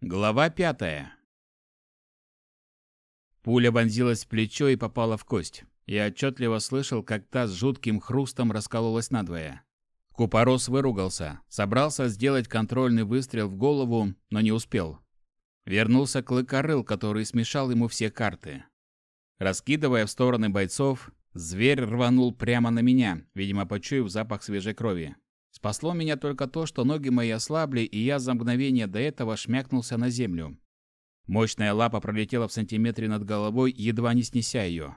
Глава пятая. Пуля вонзилась в плечо и попала в кость. Я отчетливо слышал, как та с жутким хрустом раскололась надвое. Купорос выругался, собрался сделать контрольный выстрел в голову, но не успел. Вернулся клыкорыл, который смешал ему все карты. Раскидывая в стороны бойцов, зверь рванул прямо на меня, видимо, почуяв запах свежей крови. Спасло меня только то, что ноги мои ослабли, и я за мгновение до этого шмякнулся на землю. Мощная лапа пролетела в сантиметре над головой, едва не снеся ее.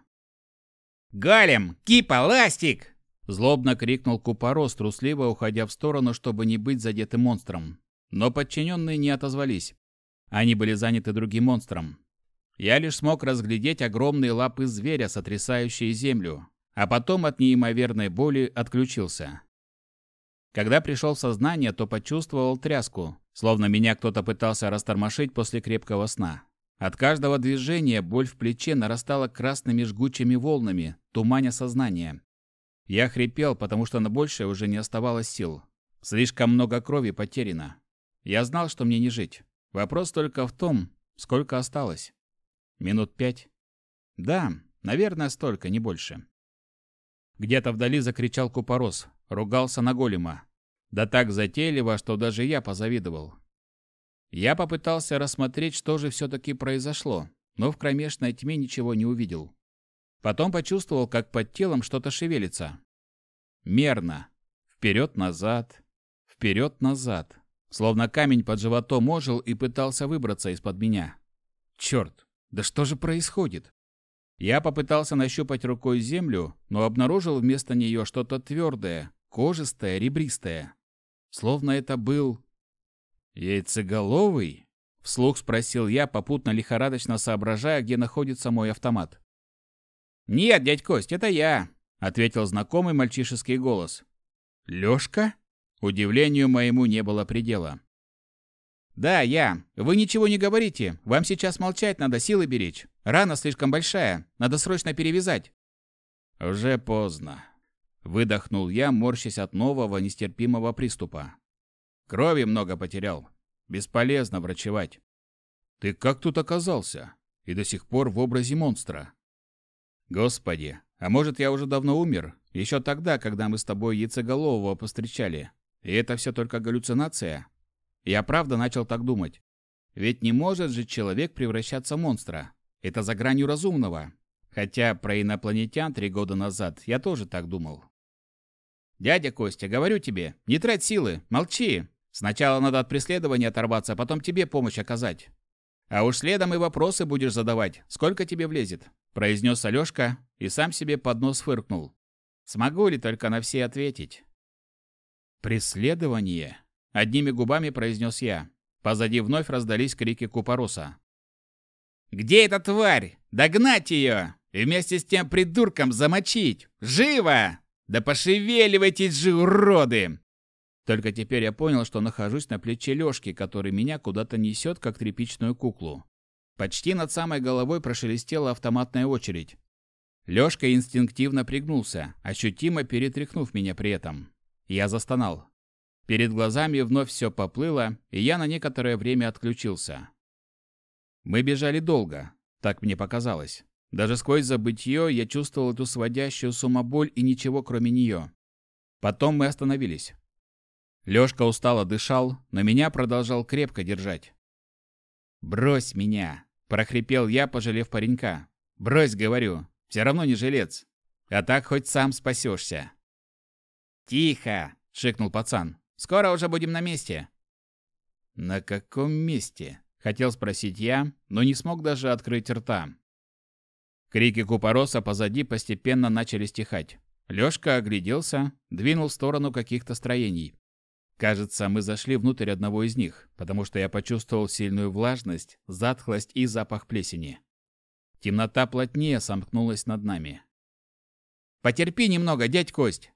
«Голем! Кипа! Ластик!» Злобно крикнул Купорос, трусливо уходя в сторону, чтобы не быть задетым монстром. Но подчиненные не отозвались. Они были заняты другим монстром. Я лишь смог разглядеть огромные лапы зверя, сотрясающие землю, а потом от неимоверной боли отключился. Когда пришел в сознание, то почувствовал тряску, словно меня кто-то пытался растормошить после крепкого сна. От каждого движения боль в плече нарастала красными жгучими волнами, туманя сознание. Я хрипел, потому что на большее уже не оставалось сил. Слишком много крови потеряно. Я знал, что мне не жить. Вопрос только в том, сколько осталось. Минут пять? Да, наверное, столько, не больше. Где-то вдали закричал Купорос, ругался на голема. Да так затейливо, что даже я позавидовал. Я попытался рассмотреть, что же все-таки произошло, но в кромешной тьме ничего не увидел. Потом почувствовал, как под телом что-то шевелится. Мерно. Вперед-назад, вперед-назад. Словно камень под животом ожил и пытался выбраться из-под меня. Черт, да что же происходит? Я попытался нащупать рукой землю, но обнаружил вместо нее что-то твердое, кожистое, ребристое. Словно это был... «Яйцеголовый?» — вслух спросил я, попутно лихорадочно соображая, где находится мой автомат. «Нет, дядь Кость, это я», — ответил знакомый мальчишеский голос. «Лёшка?» Удивлению моему не было предела. «Да, я. Вы ничего не говорите. Вам сейчас молчать надо, силы беречь. Рана слишком большая. Надо срочно перевязать». «Уже поздно», — выдохнул я, морщась от нового нестерпимого приступа. «Крови много потерял. Бесполезно врачевать». «Ты как тут оказался? И до сих пор в образе монстра?» «Господи, а может, я уже давно умер? Еще тогда, когда мы с тобой яйцеголового повстречали. И это все только галлюцинация?» Я правда начал так думать. Ведь не может же человек превращаться в монстра. Это за гранью разумного. Хотя про инопланетян три года назад я тоже так думал. «Дядя Костя, говорю тебе, не трать силы, молчи. Сначала надо от преследования оторваться, а потом тебе помощь оказать. А уж следом и вопросы будешь задавать, сколько тебе влезет», произнес Алешка и сам себе под нос фыркнул. «Смогу ли только на все ответить?» «Преследование?» Одними губами произнес я. Позади вновь раздались крики Купороса. «Где эта тварь? Догнать ее! И вместе с тем придурком замочить! Живо! Да пошевеливайтесь же, уроды!» Только теперь я понял, что нахожусь на плече Лёшки, который меня куда-то несет, как тряпичную куклу. Почти над самой головой прошелестела автоматная очередь. Лёшка инстинктивно пригнулся, ощутимо перетряхнув меня при этом. Я застонал. Перед глазами вновь все поплыло, и я на некоторое время отключился. Мы бежали долго, так мне показалось. Даже сквозь забытье я чувствовал эту сводящую с ума боль и ничего кроме нее. Потом мы остановились. Лёшка устало дышал, но меня продолжал крепко держать. «Брось меня!» – прохрипел я, пожалев паренька. «Брось, говорю, все равно не жилец. А так хоть сам спасешься». «Тихо!» – шикнул пацан. Скоро уже будем на месте». «На каком месте?» — хотел спросить я, но не смог даже открыть рта. Крики Купороса позади постепенно начали стихать. Лёшка огляделся, двинул в сторону каких-то строений. Кажется, мы зашли внутрь одного из них, потому что я почувствовал сильную влажность, затхлость и запах плесени. Темнота плотнее сомкнулась над нами. «Потерпи немного, дядь Кость!»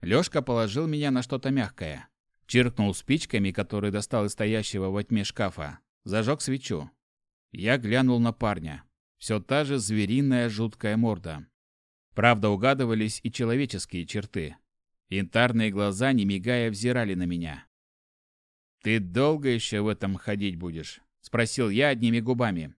Лёшка положил меня на что-то мягкое. Чиркнул спичками, которые достал из стоящего во тьме шкафа. Зажег свечу. Я глянул на парня. Все та же звериная жуткая морда. Правда, угадывались и человеческие черты. Янтарные глаза, не мигая, взирали на меня. «Ты долго еще в этом ходить будешь?» – спросил я одними губами.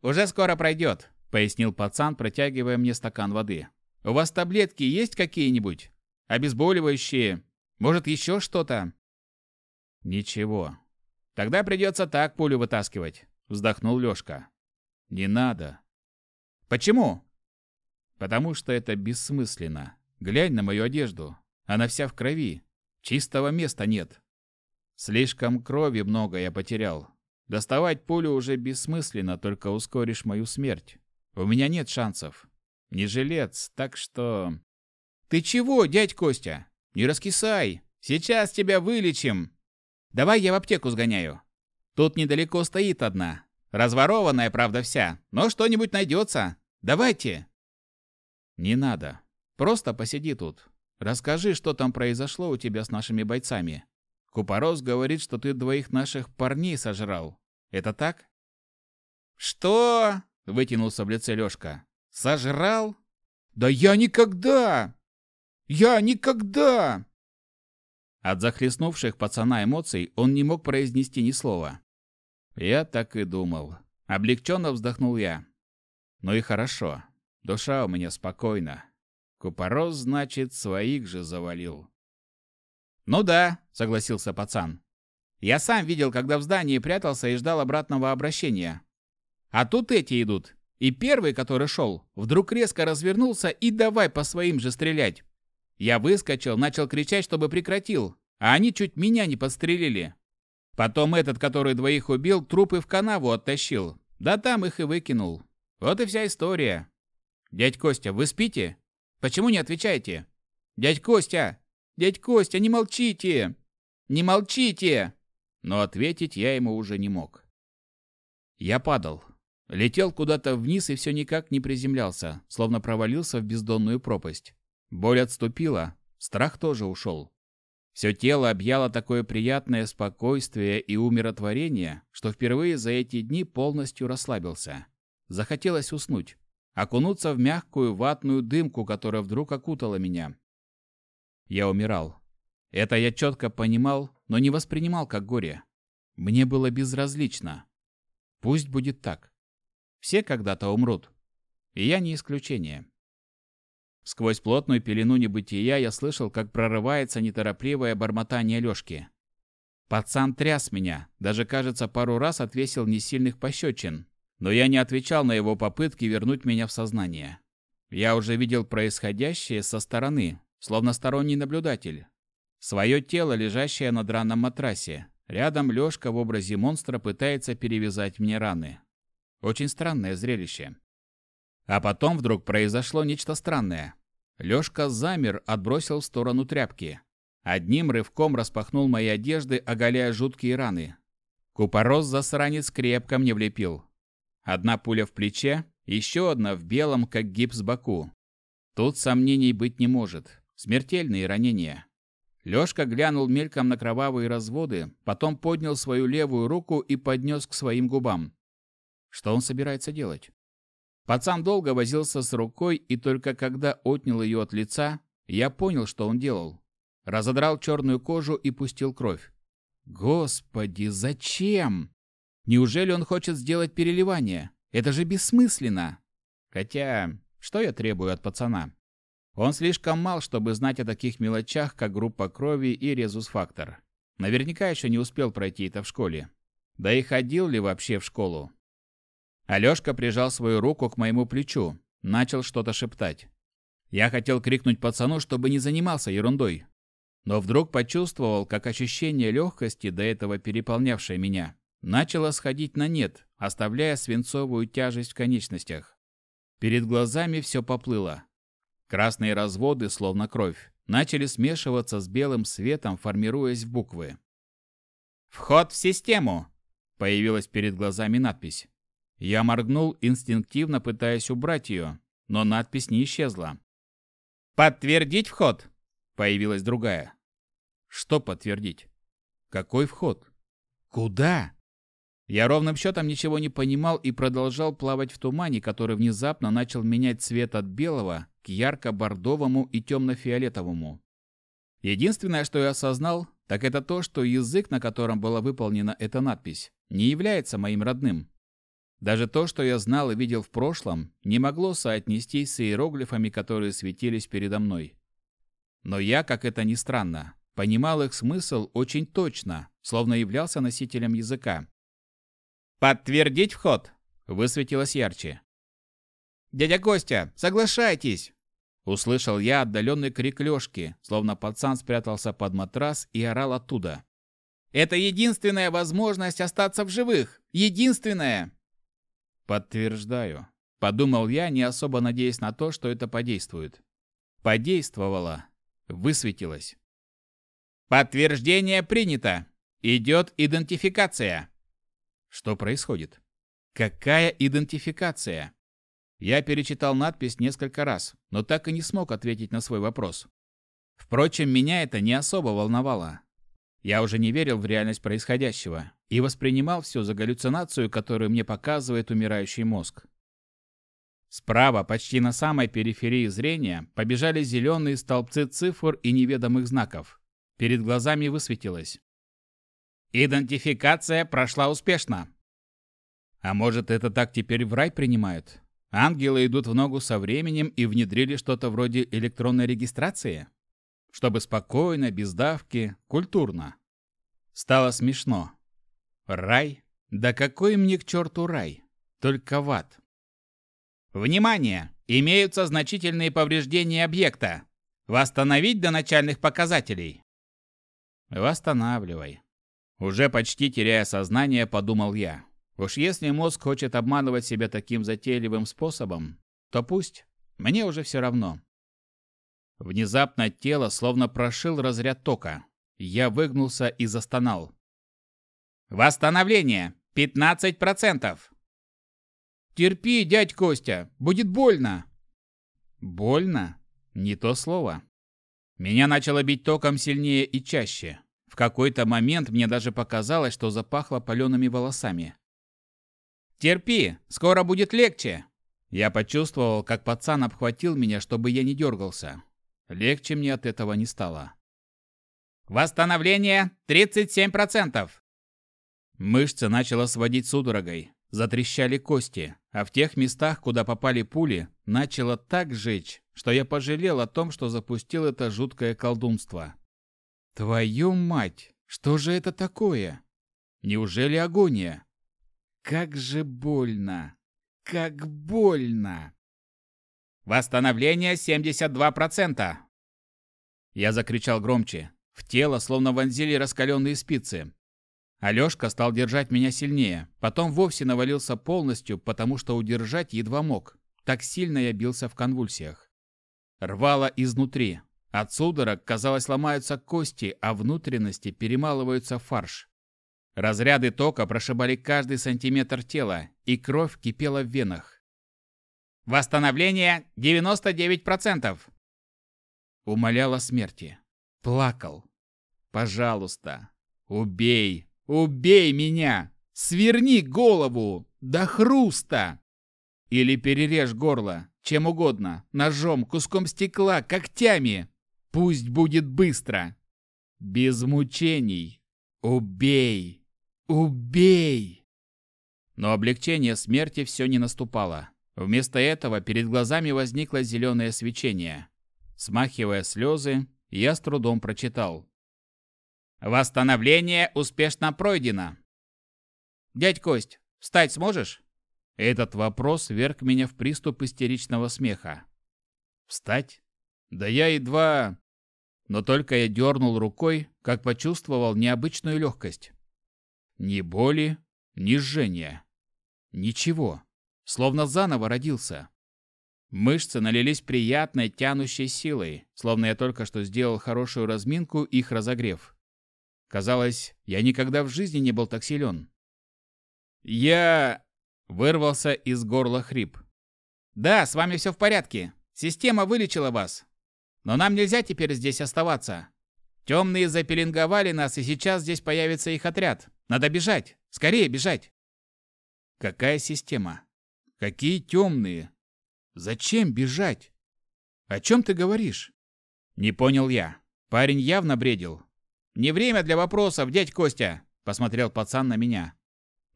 «Уже скоро пройдет», – пояснил пацан, протягивая мне стакан воды. «У вас таблетки есть какие-нибудь? Обезболивающие? Может, еще что-то?» «Ничего. Тогда придется так пулю вытаскивать», – вздохнул Лешка. «Не надо». «Почему?» «Потому что это бессмысленно. Глянь на мою одежду. Она вся в крови. Чистого места нет. Слишком крови много я потерял. Доставать пулю уже бессмысленно, только ускоришь мою смерть. У меня нет шансов. Не жилец, так что... Ты чего, дядь Костя? Не раскисай. Сейчас тебя вылечим. Давай я в аптеку сгоняю. Тут недалеко стоит одна. Разворованная, правда, вся, но что-нибудь найдется. Давайте. Не надо. Просто посиди тут. Расскажи, что там произошло у тебя с нашими бойцами. Купорос говорит, что ты двоих наших парней сожрал. Это так? Что? Вытянулся в лице Лёшка. Сожрал? Да я никогда! Я никогда! От захлестнувших пацана эмоций он не мог произнести ни слова. Я так и думал. Облегченно вздохнул я. Ну и хорошо. Душа у меня спокойна. Купорос, значит, своих же завалил. «Ну да», — согласился пацан. «Я сам видел, когда в здании прятался и ждал обратного обращения. А тут эти идут. И первый, который шел, вдруг резко развернулся и давай по своим же стрелять. Я выскочил, начал кричать, чтобы прекратил, а они чуть меня не подстрелили. Потом этот, который двоих убил, трупы в канаву оттащил. Да там их и выкинул. Вот и вся история. Дядь Костя, вы спите? Почему не отвечаете? Дядь Костя, «Дядь Костя, не молчите! Не молчите!» Но ответить я ему уже не мог. Я падал. Летел куда-то вниз и все никак не приземлялся, словно провалился в бездонную пропасть. Боль отступила, страх тоже ушел. Все тело объяло такое приятное спокойствие и умиротворение, что впервые за эти дни полностью расслабился. Захотелось уснуть, окунуться в мягкую ватную дымку, которая вдруг окутала меня, я умирал. Это я четко понимал, но не воспринимал как горе. Мне было безразлично. Пусть будет так. Все когда-то умрут. И я не исключение. Сквозь плотную пелену небытия я слышал, как прорывается неторопливое бормотание Лёшки. Пацан тряс меня, даже, кажется, пару раз отвесил несильных пощечин, но я не отвечал на его попытки вернуть меня в сознание. Я уже видел происходящее со стороны, словно сторонний наблюдатель. Свое тело, лежащее на драном матрасе. Рядом Лёшка в образе монстра пытается перевязать мне раны. Очень странное зрелище. А потом вдруг произошло нечто странное. Лёшка замер, отбросил в сторону тряпки. Одним рывком распахнул мои одежды, оголяя жуткие раны. Купорос засранец крепко мне влепил. Одна пуля в плече, еще одна в белом, как гипс боку. Тут сомнений быть не может. Смертельные ранения. Лёшка глянул мельком на кровавые разводы, потом поднял свою левую руку и поднес к своим губам. Что он собирается делать? Пацан долго возился с рукой, и только когда отнял ее от лица, я понял, что он делал. Разодрал черную кожу и пустил кровь. Господи, зачем? Неужели он хочет сделать переливание? Это же бессмысленно. Хотя, что я требую от пацана? Он слишком мал, чтобы знать о таких мелочах, как группа крови и резус-фактор. Наверняка еще не успел пройти это в школе. Да и ходил ли вообще в школу? Алёшка прижал свою руку к моему плечу, начал что-то шептать. Я хотел крикнуть пацану, чтобы не занимался ерундой. Но вдруг почувствовал, как ощущение легкости, до этого переполнявшее меня, начало сходить на нет, оставляя свинцовую тяжесть в конечностях. Перед глазами все поплыло. Красные разводы, словно кровь, начали смешиваться с белым светом, формируясь в буквы. «Вход в систему!» – появилась перед глазами надпись. Я моргнул, инстинктивно пытаясь убрать ее, но надпись не исчезла. «Подтвердить вход!» – появилась другая. «Что подтвердить? Какой вход? Куда?» Я ровным счетом ничего не понимал и продолжал плавать в тумане, который внезапно начал менять цвет от белого ярко-бордовому и темно-фиолетовому. Единственное, что я осознал, так это то, что язык, на котором была выполнена эта надпись, не является моим родным. Даже то, что я знал и видел в прошлом, не могло соотнестись с иероглифами, которые светились передо мной. Но я, как это ни странно, понимал их смысл очень точно, словно являлся носителем языка. «Подтвердить вход!» – высветилось ярче. «Дядя Костя, соглашайтесь!» Услышал я отдаленный крик Лёшки, словно пацан спрятался под матрас и орал оттуда. «Это единственная возможность остаться в живых! Единственная!» «Подтверждаю», — подумал я, не особо надеясь на то, что это подействует. Подействовало. Высветилось. «Подтверждение принято! Идет идентификация!» Что происходит? Какая идентификация? Я перечитал надпись несколько раз, но так и не смог ответить на свой вопрос. Впрочем, меня это не особо волновало. Я уже не верил в реальность происходящего и воспринимал все за галлюцинацию, которую мне показывает умирающий мозг. Справа, почти на самой периферии зрения, побежали зеленые столбцы цифр и неведомых знаков. Перед глазами высветилось. Идентификация прошла успешно. А может, это так теперь в рай принимают? Ангелы идут в ногу со временем и внедрили что-то вроде электронной регистрации? Чтобы спокойно, без давки, культурно. Стало смешно. Рай? Да какой мне к черту рай? Только в ад. Внимание! Имеются значительные повреждения объекта. Восстановить до начальных показателей. Восстанавливай. Уже почти теряя сознание, подумал я. Уж если мозг хочет обманывать себя таким затейливым способом, то пусть. Мне уже все равно. Внезапно тело словно прошил разряд тока. Я выгнулся и застонал. «Восстановление! 15%!» «Терпи, дядь Костя! Будет больно!» «Больно? Не то слово. Меня начало бить током сильнее и чаще. В какой-то момент мне даже показалось, что запахло палеными волосами. Терпи, скоро будет легче. Я почувствовал, как пацан обхватил меня, чтобы я не дергался. Легче мне от этого не стало. Восстановление 37%. Мышцы начало сводить судорогой. Затрещали кости, а в тех местах, куда попали пули, начало так жечь, что я пожалел о том, что запустил это жуткое колдунство. Твою мать, что же это такое? Неужели агония? Как же больно! Как больно! Восстановление 72%! Я закричал громче. В тело словно вонзили раскаленные спицы. Алёшка стал держать меня сильнее, потом вовсе навалился полностью, потому что удержать едва мог. Так сильно я бился в конвульсиях. Рвало изнутри. От судорог, казалось, ломаются кости, а внутренности перемалываются фарш. Разряды тока прошибали каждый сантиметр тела, и кровь кипела в венах. Восстановление 99%. Умолял смерти. Плакал. Пожалуйста, убей, убей меня. Сверни голову до хруста. Или перережь горло, чем угодно, ножом, куском стекла, когтями. Пусть будет быстро. Без мучений. Убей. «Убей!» Но облегчение смерти все не наступало. Вместо этого перед глазами возникло зеленое свечение. Смахивая слезы, я с трудом прочитал. «Восстановление успешно пройдено!» «Дядь Кость, встать сможешь?» Этот вопрос вверг меня в приступ истеричного смеха. «Встать? Да я едва...» Но только я дернул рукой, как почувствовал необычную легкость. Ни боли, ни жжения. Ничего. Словно заново родился. Мышцы налились приятной тянущей силой, словно я только что сделал хорошую разминку, их разогрев. Казалось, я никогда в жизни не был так силен. Я... Вырвался из горла хрип. «Да, с вами все в порядке. Система вылечила вас. Но нам нельзя теперь здесь оставаться. Темные запеленговали нас, и сейчас здесь появится их отряд. Надо бежать! Скорее бежать!» «Какая система? Какие темные? Зачем бежать? О чем ты говоришь?» Не понял я. Парень явно бредил. «Не время для вопросов, дядь Костя!» – посмотрел пацан на меня.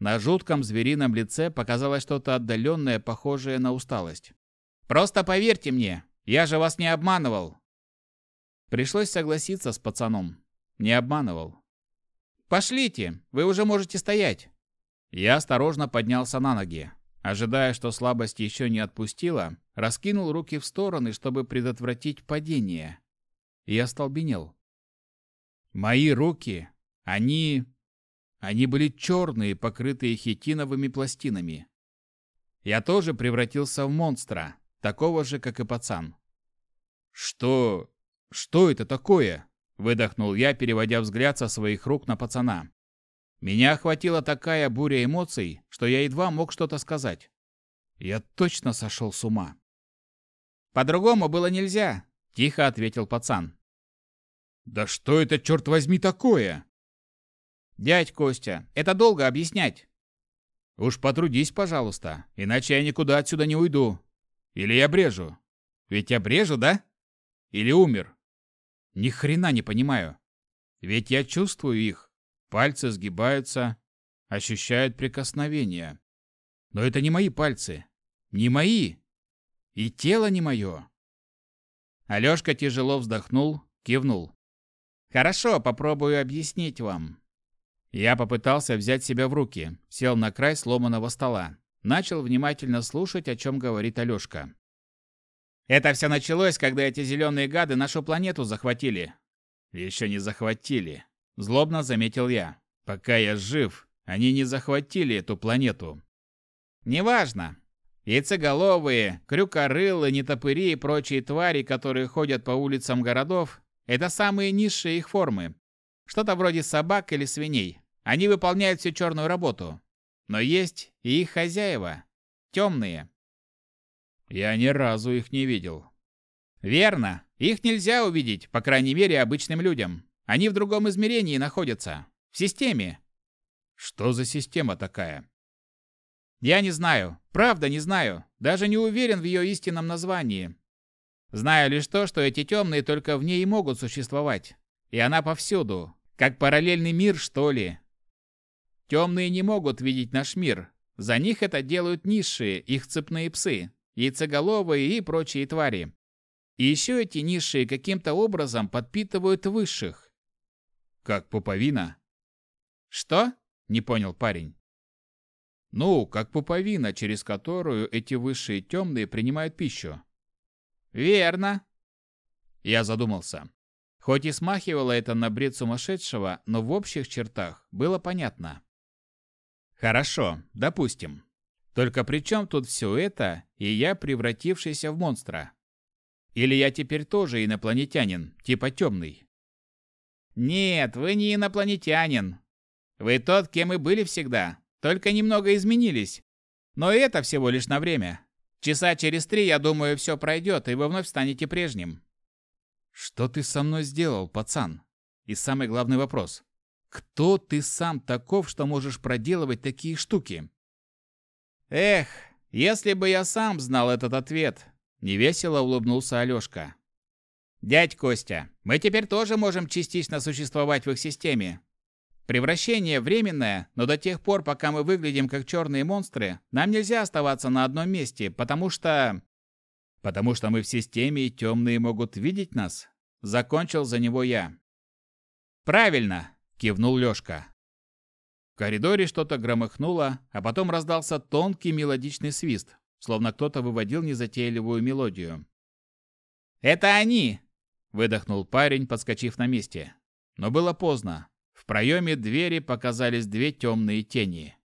На жутком зверином лице показалось что-то отдаленное, похожее на усталость. «Просто поверьте мне, я же вас не обманывал!» Пришлось согласиться с пацаном. Не обманывал. «Пошлите, вы уже можете стоять!» Я осторожно поднялся на ноги. Ожидая, что слабость еще не отпустила, раскинул руки в стороны, чтобы предотвратить падение. И остолбенел. Мои руки, они... Они были черные, покрытые хитиновыми пластинами. Я тоже превратился в монстра, такого же, как и пацан. «Что... что это такое?» – выдохнул я, переводя взгляд со своих рук на пацана. Меня охватила такая буря эмоций, что я едва мог что-то сказать. Я точно сошел с ума. «По-другому было нельзя», – тихо ответил пацан. «Да что это, черт возьми, такое?» «Дядь Костя, это долго объяснять». «Уж потрудись, пожалуйста, иначе я никуда отсюда не уйду. Или я брежу. Ведь я брежу, да? Или умер? Ни хрена не понимаю. Ведь я чувствую их. Пальцы сгибаются, ощущают прикосновение. Но это не мои пальцы. Не мои. И тело не мое. Алёшка тяжело вздохнул, кивнул. Хорошо, попробую объяснить вам. Я попытался взять себя в руки, сел на край сломанного стола, начал внимательно слушать, о чем говорит Алёшка. Это все началось, когда эти зеленые гады нашу планету захватили. Еще не захватили. Злобно заметил я. Пока я жив, они не захватили эту планету. Неважно. Яйцеголовые, крюкорылы, нетопыри и прочие твари, которые ходят по улицам городов, это самые низшие их формы. Что-то вроде собак или свиней. Они выполняют всю черную работу. Но есть и их хозяева. Темные. Я ни разу их не видел. Верно. Их нельзя увидеть, по крайней мере, обычным людям. Они в другом измерении находятся. В системе. Что за система такая? Я не знаю. Правда, не знаю. Даже не уверен в ее истинном названии. Знаю лишь то, что эти темные только в ней и могут существовать. И она повсюду. Как параллельный мир, что ли. Темные не могут видеть наш мир. За них это делают низшие, их цепные псы, яйцеголовые и прочие твари. И еще эти низшие каким-то образом подпитывают высших. Как пуповина? Что? Не понял парень. Ну, как пуповина, через которую эти высшие темные принимают пищу. Верно. Я задумался. Хоть и смахивало это на бред сумасшедшего, но в общих чертах было понятно. Хорошо, допустим. Только при чем тут все это, и я превратившийся в монстра? Или я теперь тоже инопланетянин, типа темный? Нет, вы не инопланетянин. Вы тот, кем и были всегда, только немного изменились. Но это всего лишь на время. Часа через три, я думаю, все пройдет, и вы вновь станете прежним. Что ты со мной сделал, пацан? И самый главный вопрос. Кто ты сам таков, что можешь проделывать такие штуки? Эх, если бы я сам знал этот ответ, невесело улыбнулся Алёшка. «Дядь Костя, мы теперь тоже можем частично существовать в их системе. Превращение временное, но до тех пор, пока мы выглядим как черные монстры, нам нельзя оставаться на одном месте, потому что... Потому что мы в системе, и темные могут видеть нас. Закончил за него я. Правильно, кивнул Лёшка. В коридоре что-то громыхнуло, а потом раздался тонкий мелодичный свист, словно кто-то выводил незатейливую мелодию. «Это они!» выдохнул парень, подскочив на месте. Но было поздно. В проеме двери показались две темные тени.